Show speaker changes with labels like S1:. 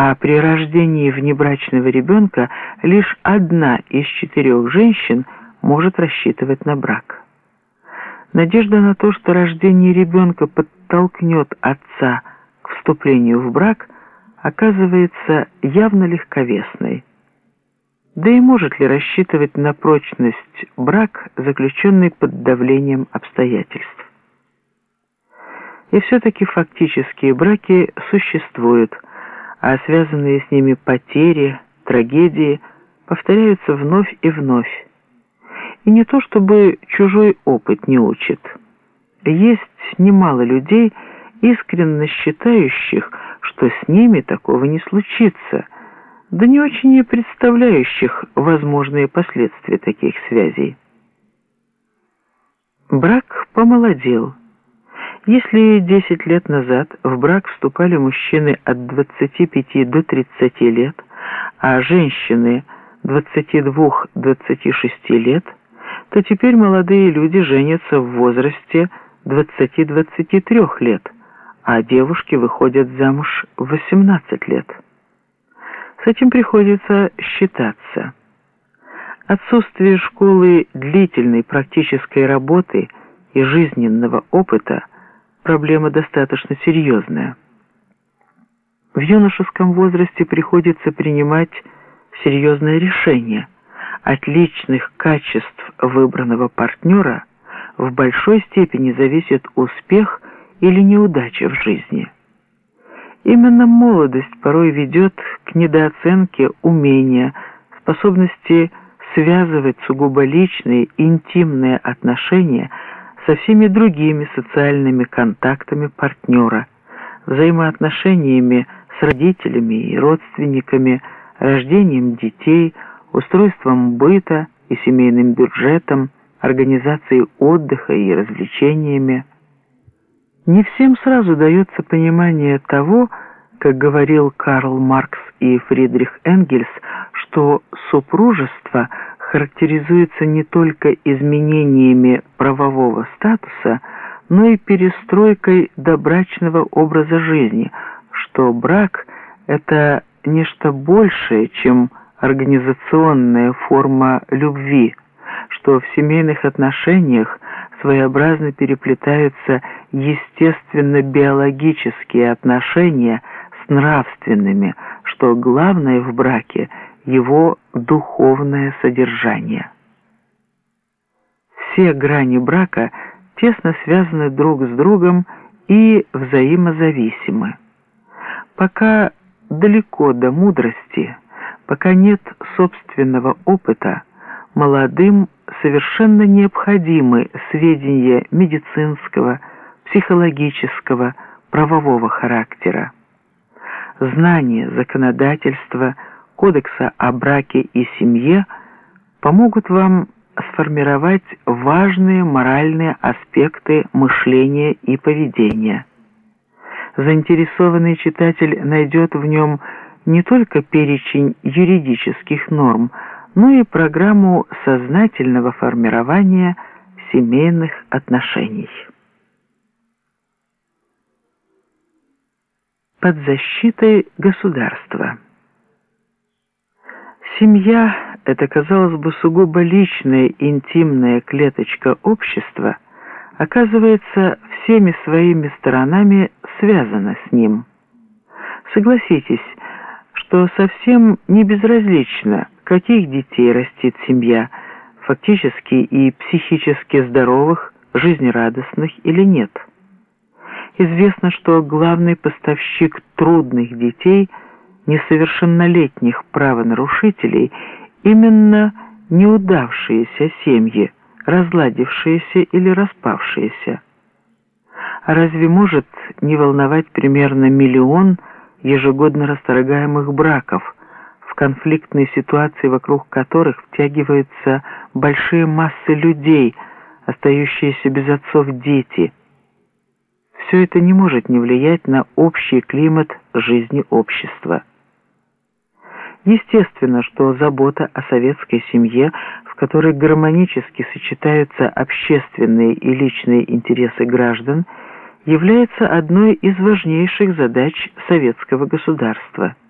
S1: а при рождении внебрачного ребенка лишь одна из четырех женщин может рассчитывать на брак. Надежда на то, что рождение ребенка подтолкнет отца к вступлению в брак, оказывается явно легковесной. Да и может ли рассчитывать на прочность брак, заключенный под давлением обстоятельств? И все-таки фактические браки существуют, а связанные с ними потери, трагедии повторяются вновь и вновь. И не то чтобы чужой опыт не учит. Есть немало людей, искренне считающих, что с ними такого не случится – да не очень и представляющих возможные последствия таких связей. Брак помолодел. Если 10 лет назад в брак вступали мужчины от 25 до 30 лет, а женщины 22-26 лет, то теперь молодые люди женятся в возрасте 20-23 лет, а девушки выходят замуж в 18 лет. С этим приходится считаться. Отсутствие школы длительной практической работы и жизненного опыта – проблема достаточно серьезная. В юношеском возрасте приходится принимать серьезное решение. От личных качеств выбранного партнера в большой степени зависит успех или неудача в жизни. Именно молодость порой ведет к недооценке умения, способности связывать сугубо личные, интимные отношения со всеми другими социальными контактами партнера, взаимоотношениями с родителями и родственниками, рождением детей, устройством быта и семейным бюджетом, организацией отдыха и развлечениями. Не всем сразу дается понимание того, как говорил Карл Маркс и Фридрих Энгельс, что супружество характеризуется не только изменениями правового статуса, но и перестройкой добрачного образа жизни, что брак – это нечто большее, чем организационная форма любви, что в семейных отношениях своеобразно переплетаются естественно-биологические отношения с нравственными, что главное в браке – его духовное содержание. Все грани брака тесно связаны друг с другом и взаимозависимы. Пока далеко до мудрости, пока нет собственного опыта, молодым совершенно необходимы сведения медицинского, психологического, правового характера. Знания законодательства, кодекса о браке и семье помогут вам сформировать важные моральные аспекты мышления и поведения. Заинтересованный читатель найдет в нем не только перечень юридических норм, но и программу сознательного формирования семейных отношений. Под защитой государства. Семья – это, казалось бы, сугубо личная интимная клеточка общества, оказывается всеми своими сторонами связана с ним. Согласитесь, что совсем не безразлично, каких детей растит семья, фактически и психически здоровых, жизнерадостных или нет. Известно, что главный поставщик трудных детей, несовершеннолетних правонарушителей, именно неудавшиеся семьи, разладившиеся или распавшиеся. А разве может не волновать примерно миллион ежегодно расторгаемых браков, в конфликтные ситуации, вокруг которых втягиваются большие массы людей, остающиеся без отцов дети. Все это не может не влиять на общий климат жизни общества. Естественно, что забота о советской семье, в которой гармонически сочетаются общественные и личные интересы граждан – является одной из важнейших задач советского государства –